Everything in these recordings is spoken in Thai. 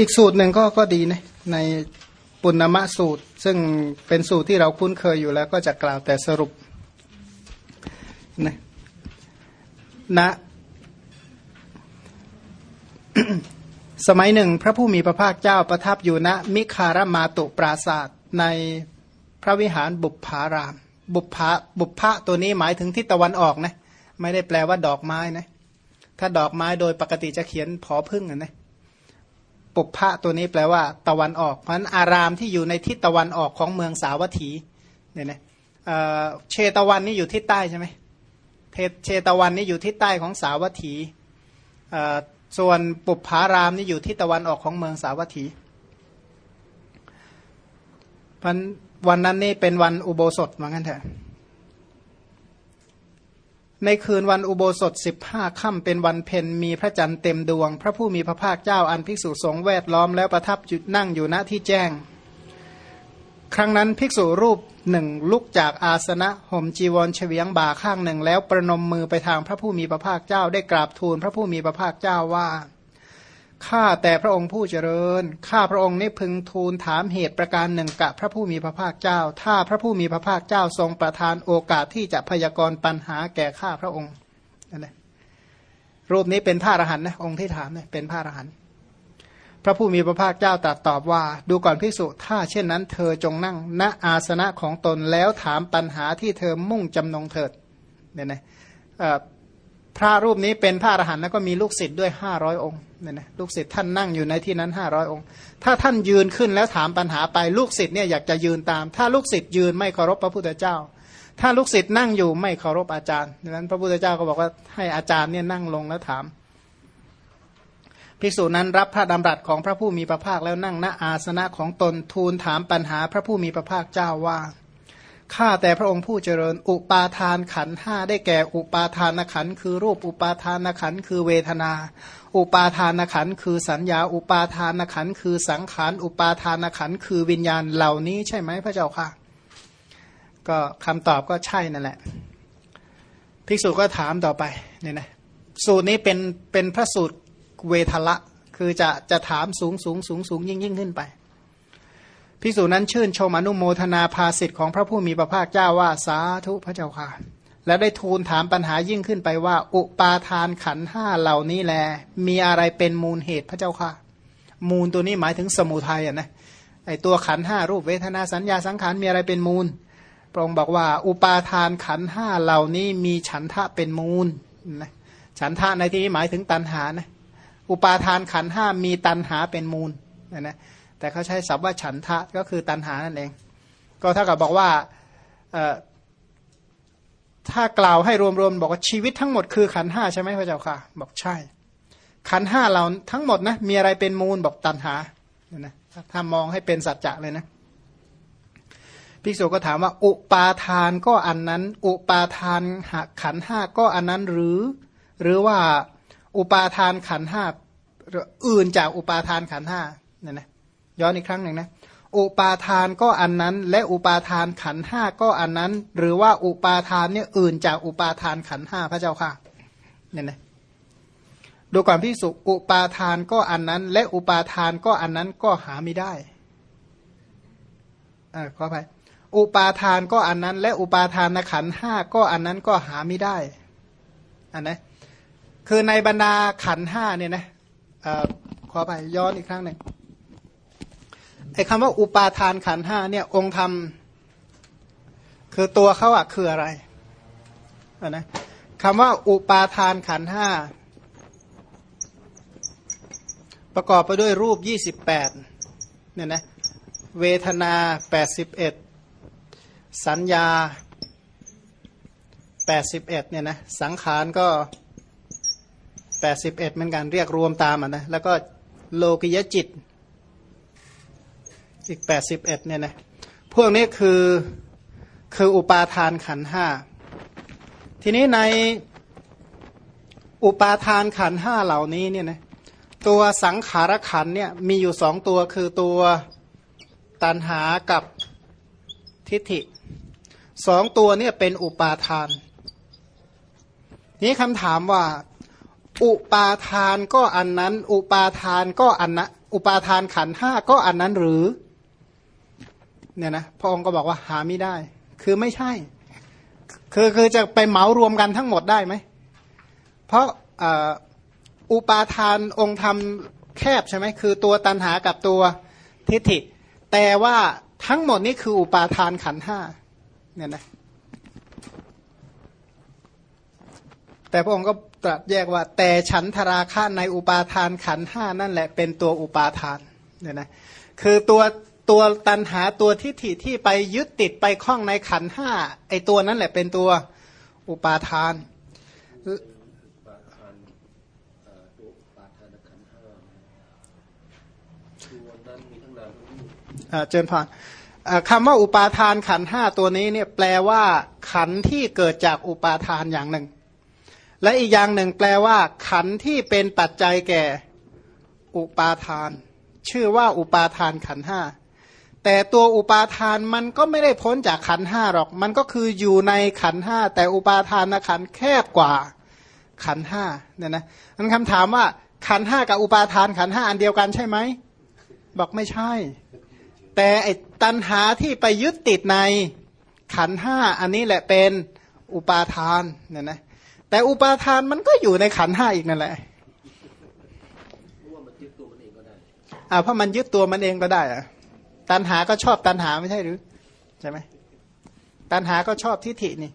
อีกสูตรหนึ่งก็ก็ดีนะในปุณณะสูตร ซึ่งเป็นสูตรที่เราคุ้นเคยอยู่แล้วก็จะกล่าวแต่สรุปนะนะสมัยหนึ่ง พระผู้มีพระภาคเจ้าประทับอยู่ณมิคารมาตุปราศาสตร์ในพระวิหารบุพาราม บุพาบุพพะตัวนี้หมายถึงทิศตะวันออกนะ ไม่ได้แปลว่าดอกไม้นะ ถ้าดอกไม้โดยปกติจะเขียนผอพึ่งนะ ปุพพะตัวนี้แปลว่าตะวันออก เพราะฉะนั้นอารามที่อยู่ในทิศตะวันออกของเมืองสาวัตถีเนี่ยนะเชตวันนี่อยู่ทิศใต้ใช่ไหมเชตวันนี่อยู่ทิศใต้ของสาวัตถีส่วนปุพารามนี่อยู่ทิศตะวันออกของเมืองสาวัตถีพันวันนั้นนี่เป็นวันอุโบสถเหมือนกันเถอะ ในคืนวันอุโบสถสิบห้าค่ำเป็นวันเพ็ญมีพระจันทร์เต็มดวง พระผู้มีพระภาคเจ้าอันภิกษุสงฆ์แวดล้อมแล้วประทับจุดนั่งอยู่ณที่แจ้ง ครั้งนั้นภิกษุรูปหนึ่งลุกจากอาสนะห่มจีวรเฉียงบ่าข้างหนึ่งแล้วประนมมือไปทางพระผู้มีพระภาคเจ้าได้กราบทูลพระผู้มีพระภาคเจ้าว่า ข้าแต่พระองค์ผู้เจริญ ข้าพระองค์นี้พึงทูลถามเหตุประการหนึ่งกับพระผู้มีพระภาคเจ้า ถ้าพระผู้มีพระภาคเจ้าทรงประทานโอกาสที่จะพยากรณ์ปัญหาแก่ข้าพระองค์นั่นแหละรูปนี้เป็นพระอรหันต์นะองค์ที่ถามเนี่ยเป็นพระอรหันต์พระผู้มีพระภาคเจ้าตรัสตอบว่า ดูก่อนพิสุถ้าเช่นนั้นเธอจงนั่งณอาสนะของตนแล้วถามปัญหาที่เธอมุ่งจำนงเถิดเนี่ยนะ พระรูปนี้เป็นพระอรหันต์แล้วก็มีลูกศิษย์ด้วยห้าร้อยองค์เนี่ยนะลูกศิษย์ท่านนั่งอยู่ในที่นั้นห้าร้อยองค์ ถ้าท่านยืนขึ้นแล้วถามปัญหาไปลูกศิษย์เนี่ยอยากจะยืนตาม ถ้าลูกศิษย์ยืนไม่เคารพพระพุทธเจ้า ถ้าลูกศิษย์นั่งอยู่ไม่เคารพอาจารย์ดังนั้นพระพุทธเจ้าก็บอกว่าให้อาจารย์เนี่ยนั่งลงแล้วถามภิกษุนั้นรับพระดำรัสของพระผู้มีพระภาคแล้วนั่งณอาสนะของตนทูลถามปัญหาพระผู้มีพระภาคเจ้าว่า ข้าแต่พระองค์ผู้เจริญ อุปาทานขันห้าได้แก่อุปาทานขันคือรูปอุปาทานขันคือเวทนา อุปาทานขันคือสัญญา อุปาทานขันคือสังขารอุปาทานขันคือวิญญาณเหล่านี้ใช่ไหมพระเจ้าค่ะ ก็คำตอบก็ใช่นั่นแหละภิกษุก็ถามต่อไปเนี่ยนะสูตรนี้เป็นเป็นพระสูตรเวทละ คือจะจะถามสูงสูงสูงสูงยิ่งยิ่งขึ้นไป ภิกษุนั้นชื่นชมอนุโมทนาภาสิทธิ์ของพระผู้มีพระภาคเจ้าว่าสาธุพระเจ้าค่ะ และได้ทูลถามปัญหายิ่งขึ้นไปว่า อุปาทานขันห้าเหล่านี้แล มีอะไรเป็นมูลเหตุพระเจ้าค่ะ มูลตัวนี้หมายถึงสมุทัยอะนะไอตัวขันห้ารูปเวทนาสัญญาสังขารมีอะไรเป็นมูลพระองค์บอกว่า อุปาทานขันห้าเหล่านี้มีฉันทะเป็นมูลนะฉันทะในที่นี้หมายถึงตันหานะอุปาทานขันห้ามีตันหาเป็นมูล นะนะแต่เขาใช้ศัพท์ว่าฉันทะก็คือตันหานั่นเอง ก็เท่ากับบอกว่าถ้ากล่าวให้รวมๆบอกว่าชีวิตทั้งหมดคือขันห้าใช่ไหมพระเจ้าค่ะ บอกใช่ ขันห้าเราทั้งหมดนะมีอะไรเป็นมูลบอกตันหาเนี่ยนะถ้ามองให้เป็นสัจจะเลยนะภิกษุก็ถามว่า อุปาทานก็อันนั้น อุปาทานขันห้าก็อันนั้นหรือ หรือว่าอุปาทานขันห้าอื่นจากอุปาทานขันห้า เนี่ยนะย้อนอีกครั้งหนึ่งนะอุปาทานก็อันนั้น และอุปาทานขันห้าก็อันนั้น หรือว่าอุปาทานเนี่ยอื่นจากอุปาทานขันห้าพระเจ้าค่ะเนี่ยนะดูก่อนพิสุอุปาทานก็อันนั้น และอุปาทานก็อันนั้นก็หาไม่ได้อ่าขออภัยอุปาทานก็อันนั้น และอุปาทานขันห้าก็อันนั้นก็หาไม่ได้อันนะคือในบรรดาขันห้าเนี่ยนะอขอไปย้อนอีกครั้งหนึ่ง ไอ้คำว่าอุปาทานขันห้าเนี่ยองค์ธรรม คือตัวเขาอะคืออะไรนะคำว่าอุปาทานขันห้าประกอบไปด้วยรูปยี่สิบแปดเนี่ยนะเวทนาแปดสิบเอ็ดสัญญาแปดสิบเอ็ดเนี่ยนะสังขารก็แปดสิบเอ็ดเหมือนกันเรียกรวมตามอะนะแล้วก็โลกิยจิต อีกแปดสิบเอ็ดเนี่ยนะพวกนี้คือคืออุปาทานขันห้าทีนี้ในอุปาทานขันห้าเหล่านี้เนี่ยนะตัวสังขารขันเนี่ยมีอยู่สองตัวคือตัวตันหากับทิฏฐิสองตัวเนี่ยเป็นอุปาทาน นี้คำถามว่า อุปาทานก็อันนั้น อุปาทานก็อันนะอุปาทานขันห้าก็อันนั้นหรือ เนี่ยนะพระองค์ก็บอกว่าหาไม่ได้ คือไม่ใช่ คือคือจะไปเหมารวมกันทั้งหมดได้ไหม เพราะอุปาทานองค์ธรรมแคบใช่ไหมคือตัวตันหากับตัวทิฏฐิ แต่ว่าทั้งหมดนี้คืออุปาทานขันห้าเนี่ยนะแต่พระองค์ก็ตรัสแยกว่า แต่ฉันทราคะในอุปาทานขันห้านั่นแหละเป็นตัวอุปาทานเนี่ยนะคือตัว ตัวตันหาตัวทิฏฐิที่ไปยึดติดไปคล้องในขันห้าไอตัวนั้นแหละเป็นตัวอุปาทานเจนพานคำว่าอุปาทานขันห้าตัวนี้เนี่ยแปลว่าขันที่เกิดจากอุปาทานอย่างหนึ่ง และอีกอย่างหนึ่งแปลว่า ขันที่เป็นปัจจัยแก่อุปาทาน ชื่อว่าอุปาทานขันห้า แต่ตัวอุปาทานมันก็ไม่ได้พ้นจากขันห้าหรอก มันก็คืออยู่ในขันห้าแต่อุปาทานนะขันแคบกว่าขันห้าเนี่ยนะมันคำถามว่าขันห้ากับอุปาทานขันห้าอันเดียวกันใช่ไหมบอกไม่ใช่ แต่ไอ้ตันหาที่ไปยึดติดในขันห้าอันนี้แหละเป็นอุปาทานเนี่ยนะแต่อุปาทานมันก็อยู่ในขันห้าอีกนั่นแหละอ่าเพราะมันยึดตัวมันเองก็ได้อะ ตันหาก็ชอบตันหาไม่ใช่หรือใช่ไหมตันหาก็ชอบทิฏฐินี่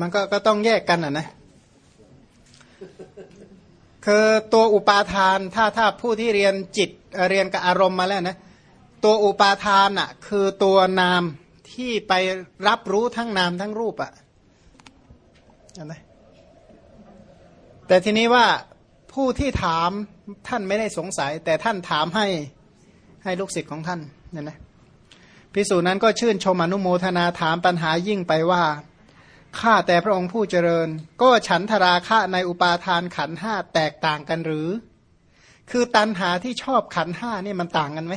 มันก็ก็ต้องแยกกันอะนะคือตัวอุปาทานถ้าถ้าผู้ที่เรียนจิตเรียนกับอารมณ์มาแล้วนะตัวอุปาทานอะคือตัวนามที่ไปรับรู้ทั้งนามทั้งรูปอะเห็นไหมแต่ทีนี้ว่าผู้ที่ถาม ท่านไม่ได้สงสัย แต่ท่านถามให้ให้ลูกศิษย์ของท่านเนี่ยนะพิสูจนั้นก็ชื่นชมอนุโมทนาถามปัญหายิ่งไปว่าข้าแต่พระองค์ผู้เจริญ ก็ฉันทราคะในอุปาทานขันห้าแตกต่างกันหรือ คือตันหาที่ชอบขันห้านี่มันต่างกันไหม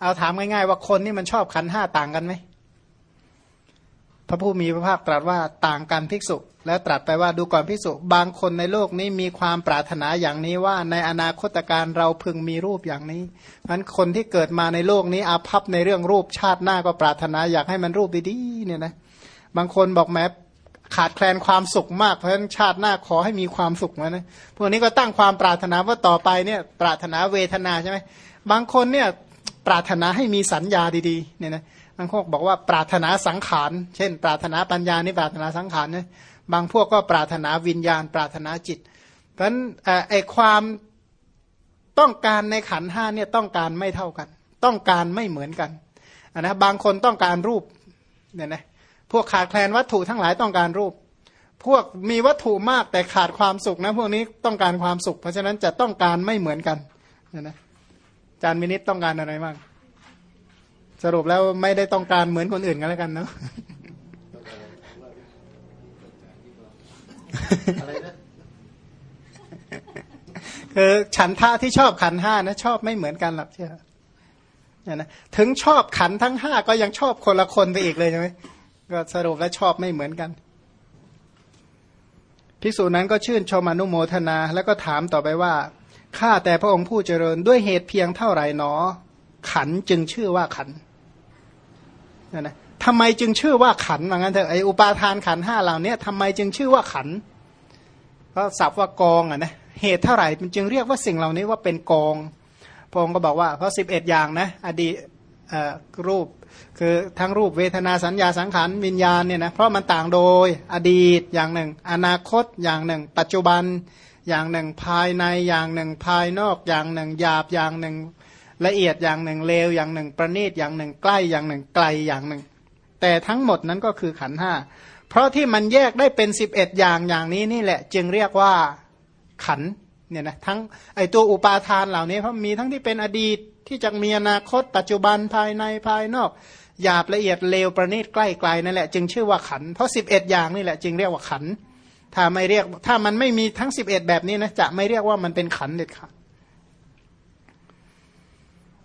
เอาถามง่ายๆว่าคนนี่มันชอบขันห้าต่างกันไหมพระผู้มีพระภาคตรัสว่าต่างกันภิกษุ แล้วตรัสไปว่าดูก่อนภิกษุบางคนในโลกนี้มีความปรารถนาอย่างนี้ว่าในอนาคตการเราพึงมีรูปอย่างนี้นั้นคนที่เกิดมาในโลกนี้อาภัพในเรื่องรูปชาติหน้าก็ปรารถนาอยากให้มันรูปดีๆเนี่ยนะบางคนบอกแม้ขาดแคลนความสุขมากเพราะฉะนั้นชาติหน้าขอให้มีความสุขนะพวกนี้ก็ตั้งความปรารถนาว่าต่อไปเนี่ยปรารถนาเวทนาใช่ไหมบางคนเนี่ยปรารถนาให้มีสัญญาดีๆเนี่ยนะบางพวกบอกว่าปรารถนาสังขาร เช่น ปรารถนาปัญญานี่ปรารถนาสังขารนะ บางพวกก็ปรารถนาวิญญาณ ปรารถนาจิตเพราะฉะนั้นไอความต้องการในขันห้าเนี่ยต้องการไม่เท่ากัน ต้องการไม่เหมือนกันนะบางคนต้องการรูปเนี่ยนะพวกขาดแคลนวัตถุทั้งหลายต้องการรูป พวกมีวัตถุมากแต่ขาดความสุขนะพวกนี้ต้องการความสุข เพราะฉะนั้นจะต้องการไม่เหมือนกันเนี่ยนะจานมินิตต้องการอะไรบ้างสรุปแล้วไม่ได้ต้องการเหมือนคนอื่นกันแล้วกันเนาะ คือฉันท่าที่ชอบขันห้านะ ชอบไม่เหมือนกันหรอกเชื่อนะถึงชอบขันทั้งห้าก็ยังชอบคนละคนไปอีกเลยใช่ไหมก็สรุปแล้วชอบไม่เหมือนกันภิกษุนั้นก็ชื่นชมอนุโมทนา แล้วก็ถามต่อไปว่าข้าแต่พระองค์ผู้เจริญด้วยเหตุเพียงเท่าไหร่หนอ ขันจึงชื่อว่าขันนะนะทำไมจึงชื่อว่าขันว่างั้นเถอะไออุปาทานขันห้าเหล่านี้ทำไมจึงชื่อว่าขัน ก็สับว่ากองอะนะเหตุเท่าไหร่มันจึงเรียกว่าสิ่งเหล่านี้ว่าเป็นกองพงค์ก็บอกว่าเพราะสิบเอ็ดอย่างนะอดีรูปคือทั้งรูปเวทนาสัญญาสังขารวิญญาณเนี่ยนะเพราะมันต่างโดยอดีตอย่างหนึ่ง อนาคตอย่างหนึ่ง ปัจจุบันอย่างหนึ่งภายในอย่างหนึ่ง ภายนอกอย่างหนึ่งหยาบอย่างหนึ่ง ละเอียดอย่างหนึ่งเลวอย่างหนึ่ง ประณีตอย่างหนึ่ง ใกล้อย่างหนึ่ง ไกลอย่างหนึ่ง แต่ทั้งหมดนั้นก็คือขันห้า เพราะที่มันแยกได้เป็นสิบเอ็ดอย่างอย่างนี้นี่แหละ จึงเรียกว่าขันเนี่ยนะทั้งไอตัวอุปาทานเหล่านี้เพราะมีทั้งที่เป็นอดีตที่จะมีอนาคต ปัจจุบันภายในภายนอกหยาบละเอียดเลวประณีตใกล้ไกลนั่นแหละจึงชื่อว่าขันเพราะสิบเอ็ดอย่างนี่แหละจึงเรียกว่าขันถ้าไม่เรียกถ้ามันไม่มีทั้งสิบเอ็ดแบบนี้นะจะไม่เรียกว่ามันเป็นขันเด็ดขาด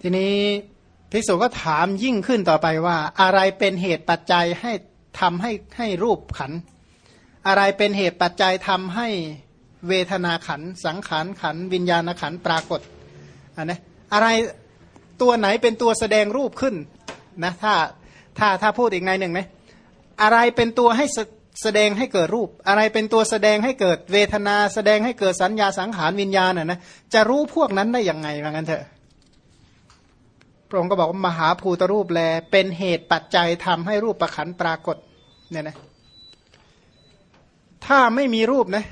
ทีนี้ภิกษุก็ถามยิ่งขึ้นต่อไปว่า อะไรเป็นเหตุปัจจัยให้ ทำให้ให้รูปขัน อะไรเป็นเหตุปัจจัยทำให้เวทนาขัน สังขารขัน วิญญาณขันปรากฏอันนะอะไรตัวไหนเป็นตัวแสดงรูปขึ้นนะถ้าถ้าถ้าพูดอีกในหนึ่งนะอะไรเป็นตัวให้แสดงให้เกิดรูป อะไรเป็นตัวแสดงให้เกิดเวทนา แสดงให้เกิดสัญญาสังขารวิญญาณน่ะนะจะรู้พวกนั้นได้ยังไงว่างั้นเถอะ พระองค์ก็บอกว่ามหาภูตรูปแล เป็นเหตุปัจจัยทำให้รูปประขันปรากฏเนี่ยนะถ้าไม่มีรูปนะ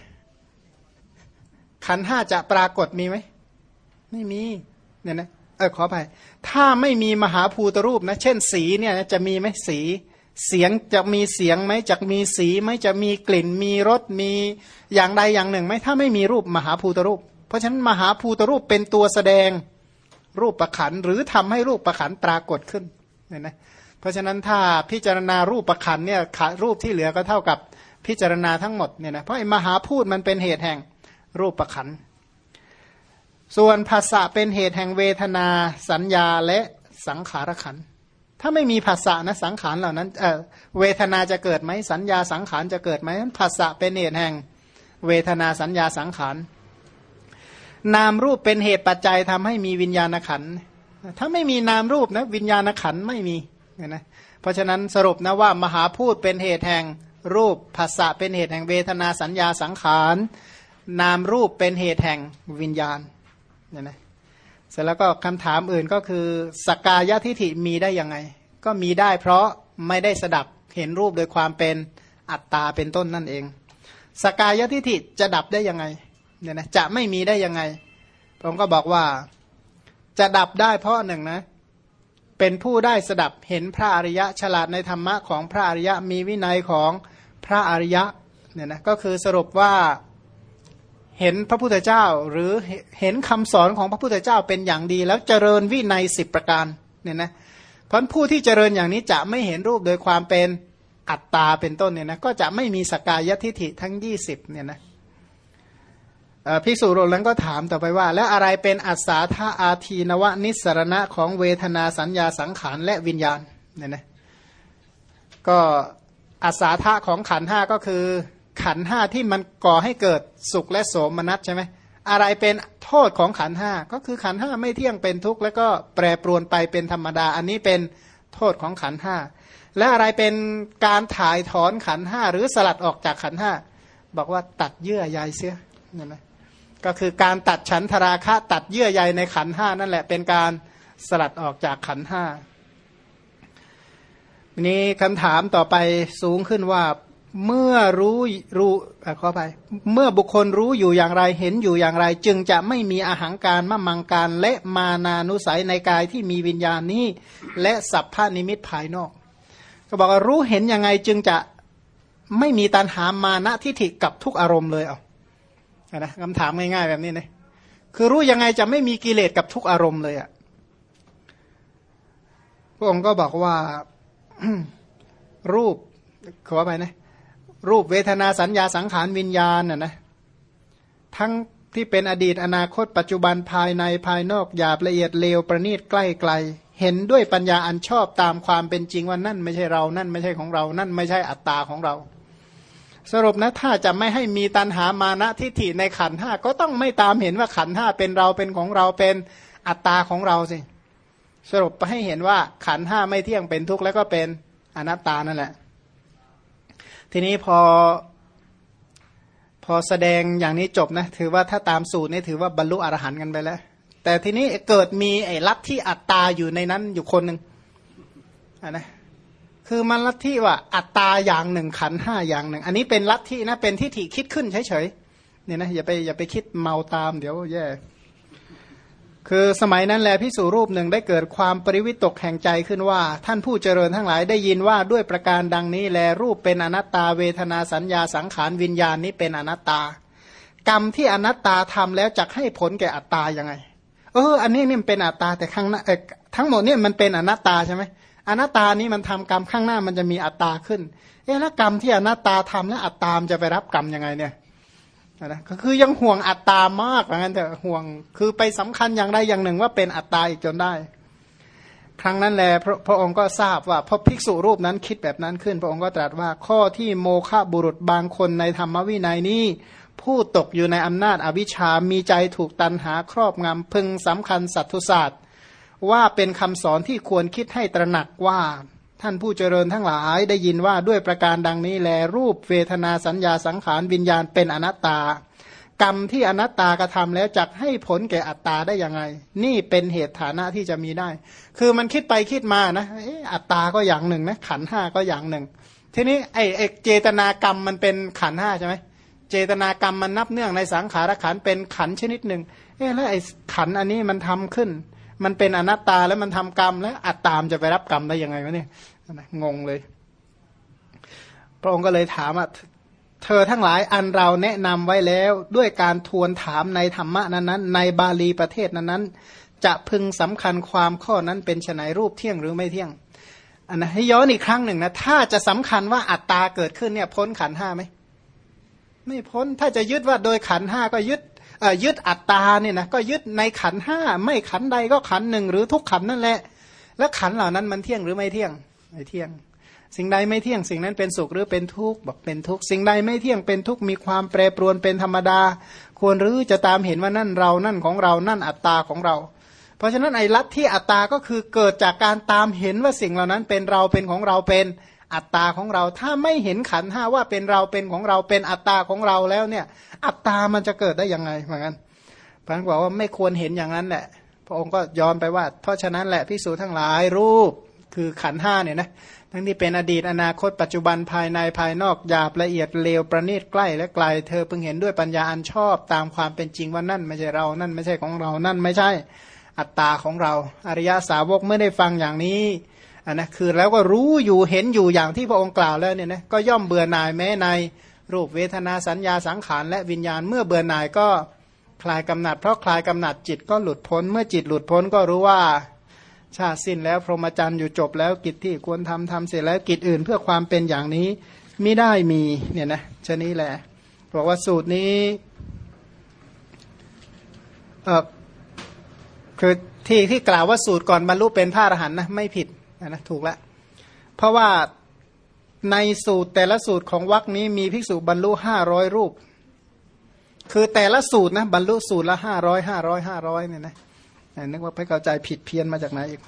ขันห้าจะปรากฏมีไหมไม่มีเนี่ยนะเออขอไปถ้าไม่มีมหาภูตรูปนะ เช่นสีเนี่ยจะมีไหมสี เสียงจะมีเสียงไหมจะมีสีไหมจะมีกลิ่น มีรสมีอย่างใดอย่างหนึ่งไหมถ้าไม่มีรูปมหาภูตรูป เพราะฉะนั้นมหาภูตรูปเป็นตัวแสดง รูปประขันหรือทำให้รูปประขันปรากฏขึ้นเนี่ยนะเพราะฉะนั้นถ้าพิจารณารูปประขันเนี่ยรูปที่เหลือก็เท่ากับพิจารณาทั้งหมดเนี่ยนะเพราะไอ้มหาพูดมันเป็นเหตุแห่งรูปประขันส่วนภาษาเป็นเหตุแห่งเวทนา สัญญาและสังขารขันถ้าไม่มีภาษานะสังขารเหล่านั้นเเวทนาจะเกิดไหมสัญญาสังขารจะเกิดไหมภาษาเป็นเหตุแห่งเวทนาสัญญาสังขาร นามรูปเป็นเหตุปัจจัยทำให้มีวิญญาณขัน ถ้าไม่มีนามรูปนะวิญญาณขันไม่มีนะเพราะฉะนั้นสรุปนะว่ามหาพูดเป็นเหตุแห่งรูปภาษาเป็นเหตุแห่งเวทนาสัญญาสังขาร นามรูปเป็นเหตุแห่งวิญญาณเนี่ยนะเสร็จแล้วก็คำถามอื่นก็คือสกายทิฐิมีได้ยังไง ก็มีได้เพราะไม่ได้สดับเห็นรูปโดยความเป็นอัตตาเป็นต้นนั่นเอง สกายทิฐิจะดับได้ยังไง เนี่ยนะจะไม่มีได้ยังไง ผมก็บอกว่า จะดับได้เพราะหนึ่งนะ เป็นผู้ได้สดับเห็นพระอริยะ ฉลาดในธรรมะของพระอริยะมีวินัยของพระอริยะเนี่ยนะก็คือสรุปว่าเห็นพระพุทธเจ้าหรือเห็นคำสอนของพระพุทธเจ้าเป็นอย่างดี แล้วเจริญวินัยสิบประการเนี่ยนะเพราะผู้ที่เจริญอย่างนี้จะไม่เห็นรูปโดยความเป็นอัตตาเป็นต้นเนี่ยนะก็จะไม่มีสกายทิฐิทั้งยี่สิบเนี่ยนะ ภิกษุโรนั้นก็ถามต่อไปว่า แล้วอะไรเป็นอัศาธาอาทีนวนิสรณะของเวทนาสัญญาสังขารและวิญญาณเนี่ยนะก็อัศาธาของขันห้าก็คือ ขันห้าที่มันก่อให้เกิดสุขและโสมนัสใช่ไหมอะไรเป็นโทษของขันห้าก็คือขันห้าไม่เที่ยงเป็นทุกข์แล้วก็แปรปรวนไปเป็นธรรมดา อันนี้เป็นโทษของขันห้าและอะไรเป็นการถ่ายถอนขันห้าหรือสลัดออกจากขันห้าบอกว่าตัดเยื่อใยเสียเห็นไหม ก็คือการตัดฉันทราคะตัดเยื่อใยในขันห้านั่นแหละเป็นการสลัดออกจากขันห้านี้คำถามต่อไปสูงขึ้นว่าเมื่อรู้รู้ขอไปเมื่อบุคคลรู้อยู่อย่างไรเห็นอยู่อย่างไร จึงจะไม่มีอาหางการมะมังการ และมานานุสัยในกายที่มีวิญญาณนี้และสัพพานิมิตภายนอก ก็บอกว่ารู้เห็นยังไงจึงจะไม่มีตันหามานะทิฏฐิกับทุกอารมณ์เลยเอา นะคำถามง่ายๆแบบนี้นะคือรู้ยังไงจะไม่มีกิเลสกับทุกอารมณ์เลยอะ่ะพระองค์ก็บอกว่ารูปขอไปนะรูปเวทนาสัญญาสังขารวิญญาณน่ะนะทั้งที่เป็นอดีตอนาคต ปัจจุบันภายในภายนอกหยาบละเอียดเลวประณีตใกล้ไกล เห็นด้วยปัญญาอันชอบตามความเป็นจริงว่านั่นไม่ใช่เรา นั่นไม่ใช่ของเรา นั่นไม่ใช่อัตตาของเรา สรุปนะถ้าจะไม่ให้มีตันหามานะทิฏฐิในขันห้าก็ต้องไม่ตามเห็นว่าขันห้าเป็นเราเป็นของเราเป็นอัตตาของเราสิสรุปไปให้เห็นว่าขันห้าไม่เที่ยงเป็นทุกข์แล้วก็เป็นอนัตตานั่นแหละ ทีนี้พอพอแสดงอย่างนี้จบนะถือว่าถ้าตามสูตรนี่ถือว่าบรรลุอรหันต์กันไปแล้ว แต่ทีนี้เกิดมีไอ้ลัทธิอัตตาอยู่ในนั้นอยู่คนหนึ่งอ่านะ คือมันลัทธิว่าอัตตาอย่างหนึ่งขันห้าอย่างหนึ่ง อันนี้เป็นลัทธินะเป็นทิฏฐิคิดขึ้นเฉยๆเนี่ยนะอย่าไปอย่าไปคิดเมาตามเดี๋ยวแย่ คือสมัยนั้นแลพิสูรูปหนึ่งได้เกิดความปริวิตกแห่งใจขึ้นว่า ท่านผู้เจริญทั้งหลายได้ยินว่าด้วยประการดังนี้แลรูปเป็นอนัตตาเวทนาสัญญาสังขารวิญญาณนี้เป็นอนัตตากรรมที่อนัตตาทำแล้วจะให้ผลแก่อัตตายังไง เออ อันนี้นี่เป็นอัตตาแต่ข้างหน้าทั้งหมดเนี่ยมันเป็นอนัตตาใช่ไหม อนัตตานี้มันทำกรรมข้างหน้ามันจะมีอัตตาขึ้น เอ๊ะแล้วกรรมที่อนัตตาทำแล้วอัตตามจะไปรับกรรมยังไงเนี่ยนะก็คือยังห่วงอัตตามากอย่างนั้นแต่ห่วงคือไปสำคัญอย่างใดอย่างหนึ่งว่าเป็นอัตตาอีกจนได้ ครั้งนั้นแหละพระพระองค์ก็ทราบว่าพอภิกษุรูปนั้นคิดแบบนั้นขึ้น พระองค์ก็ตรัสว่าข้อที่โมฆะบุรุษบางคนในธรรมวินัยนี้ผู้ตกอยู่ในอำนาจอวิชามีใจถูกตันหาครอบงำพึงสำคัญสัตตุศาสตร์ ว่าเป็นคำสอนที่ควรคิดให้ตระหนักว่า ท่านผู้เจริญทั้งหลายได้ยินว่าด้วยประการดังนี้แลรูปเวทนาสัญญาสังขารวิญญาณเป็นอนัตตา กรรมที่อนัตตากระทำแล้วจักให้ผลแก่อัตตาได้ยังไง นี่เป็นเหตุฐานะที่จะมีได้ คือมันคิดไปคิดมานะอัตตาก็อย่างหนึ่งนะขันห้าก็อย่างหนึ่ง ทีนี้ไอ้เจตนากรรมมันเป็นขันห้าใช่ไหมเจตนากรรมมันนับเนื่องในสังขารขันเป็นขันชนิดหนึ่งเอ๊ะแล้วไอ้ขันอันนี้มันทำขึ้น มันเป็นอนัตตาแล้วมันทำกรรมแล้วอัตตามจะไปรับกรรมได้ยังไงวะเนี่ยงงเลย พระองค์ก็เลยถามว่าเธอทั้งหลายอันเราแนะนำไว้แล้วด้วยการทวนถามในธรรมะนั้นๆในบาลีประเทศนั้นๆ จะพึงสำคัญความข้อนั้นเป็นไฉนรูปเที่ยงหรือไม่เที่ยงอันนะให้ย้อนอีกครั้งหนึ่งนะถ้าจะสำคัญว่าอัตตาเกิดขึ้นเนี่ยพ้นขันห้าไหมไม่พ้นถ้าจะยึดว่าโดยขันห้าก็ยึด ยึดอัตตาเนี่ยนะก็ยึดในขันห้าไม่ขันใดก็ขันหนึ่งหรือทุกขันนั่นแหละ แล้วขันเหล่านั้นมันเที่ยงหรือไม่เที่ยงไม่เที่ยง สิ่งใดไม่เที่ยงสิ่งนั้นเป็นสุขหรือเป็นทุกข์บอกเป็นทุกข์สิ่งใดไม่เที่ยงเป็นทุกข์มีความแปรปรวนเป็นธรรมดา ควรหรือจะตามเห็นว่านั่นเรานั่นของเรานั่นอัตตาของเรา เพราะฉะนั้นไอ้ลัทธิอัตตาก็คือเกิดจากการตามเห็นว่าสิ่งเหล่านั้นเป็นเราเป็นของเราเป็น อัตตาของเรา ถ้าไม่เห็นขันห้าว่าเป็นเราเป็นของเราเป็นอัตตาของเราแล้วเนี่ย อัตตามันจะเกิดได้ยังไงเหมือนกันพระบอกว่าไม่ควรเห็นอย่างนั้นแหละ พระองค์ก็ย้อนไปว่า เพราะฉะนั้นแหละพิสูจทั้งหลายรูปคือขันห้าเนี่ยนะทั้งที่เป็นอดีตอนาคตปัจจุบันภายในภายนอกหยาบละเอียดเลวประณีตใกล้และไกลเธอเพิ่งเห็นด้วยปัญญาอันชอบตามความเป็นจริงว่านั่นไม่ใช่เรานั่นไม่ใช่ของเรานั่นไม่ใช่อัตตาของเรา อริยสาวกเมื่อได้ฟังอย่างนี้ อันนะคือแล้วก็รู้อยู่เห็นอยู่อย่างที่พระองค์กล่าวแล้วเนี่ยนะก็ย่อมเบื่อหน่ายแม้ในรูปเวทนาสัญญาสังขารและวิญญาณเมื่อเบื่อหน่ายก็คลายกำหนัด เพราะคลายกำหนัดจิตก็หลุดพ้น เมื่อจิตหลุดพ้นก็รู้ว่าชาติสิ้นแล้วพรหมจรรย์อยู่จบแล้วกิจที่ควรทำทำเสร็จแล้วกิจอื่นเพื่อความเป็นอย่างนี้ไม่ได้มีเนี่ยนะชนี้แหละบอกว่าสูตรนี้เออคือที่ที่กล่าวว่าสูตรก่อนบรรลุเป็นพระอรหันต์นะไม่ผิด นะถูกแล้วเพราะว่าในสูตรแต่ละสูตรของวรคนี้มีภิกษุบรรลุห้าร้อยรูป คือแต่ละสูตรนะบรรลุสูตรละห้าร้อยห้าร้อยห้าร้อยเนี่ยนะนึกว่าไปเข้าใจผิดเพี้ยนมาจากไหนอีก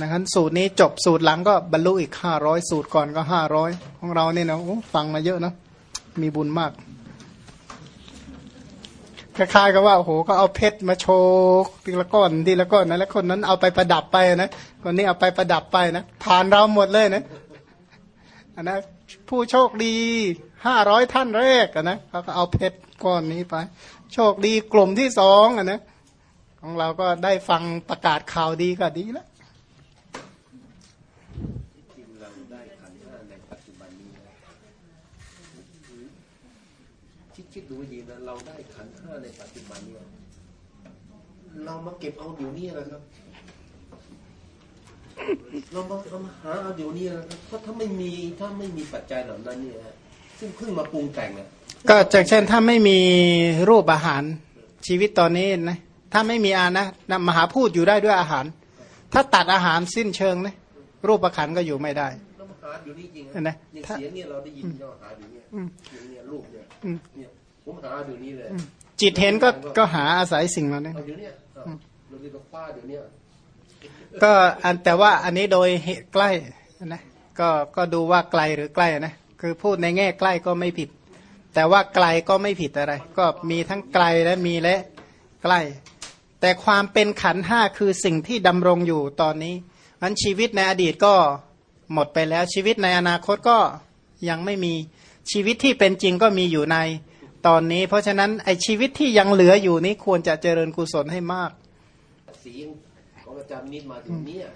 นะครับสูตรนี้จบสูตรหลังก็บรรลุอีกห้าร้อยสูตรก่อนก็ห้าร้อยของเราเนี่ยนะฟังมาเยอะนะมีบุญมาก คล้ายๆกับว่าโอ้โหก็เอาเพชรมาโชว์ทีละก้อนทีละก้อนนะแล้วคนนั้นเอาไปประดับไปนะคนนี้เอาไปประดับไปนะผ่านเราหมดเลยนะอันนะผู้โชคดีห้าร้อยท่านแรกนะเขาก็เอาเพชรก้อนนี้ไป โชคดีกลุ่มที่สองอนะของเราก็ได้ฟังประกาศข่าวดีก็ดีแล้ว คิดคิดดูดีนะเราได้ขันห้าในปัจจุบันเนี่ยเรามาเก็บเอาเดี๋ยวนี้นะครับ เรามาเรามาหาเอาเดี๋ยวนี้นะครับเพราะถ้าไม่มีถ้าไม่มีปัจจัยเหล่านั้นเนี่ยซึ่งเพิ่งมาปรุงแต่งเนี่ยก็จากเช่นถ้าไม่มีรูปอาหารชีวิตตอนนี้นะถ้าไม่มีอานะนมหาพูดอยู่ได้ด้วยอาหาร ถ้าตัดอาหารสิ้นเชิงนะรูปประคันก็อยู่ไม่ได้ หาเดี๋ยวนี้จริงเห็นไหมอย่างเสียงเนี่ยเราได้ยินเราหาเดี๋ยวนี้เสียงเนี่ยรูปเนี่ยเนี่ยผมหาเดี๋ยวนี้เลยจิตเห็นก็ก็หาอาศัยสิ่งเหล่านี้เอาเดี๋ยวเนี้ยเอาเราเรียกว่าคว้าเดี๋ยวเนี้ยก็อันแต่ว่าอันนี้โดยเหตุใกล้นะก็ก็ดูว่าไกลหรือใกล้นะคือพูดในแง่ใกล้ก็ไม่ผิด แต่ว่าไกลก็ไม่ผิดอะไร ก็มีทั้งไกลและมีและใกล้ แต่ความเป็นขันห้าคือสิ่งที่ดำรงอยู่ตอนนี้มันชีวิตในอดีตก็ หมดไปแล้วชีวิตในอนาคตก็ยังไม่มีชีวิตที่เป็นจริงก็มีอยู่ในตอนนี้ เพราะฉะนั้นไอชีวิตที่ยังเหลืออยู่นี้ควรจะเจริญกุศลให้มากสีของอาจารย์นิดมาถึงเนี่ย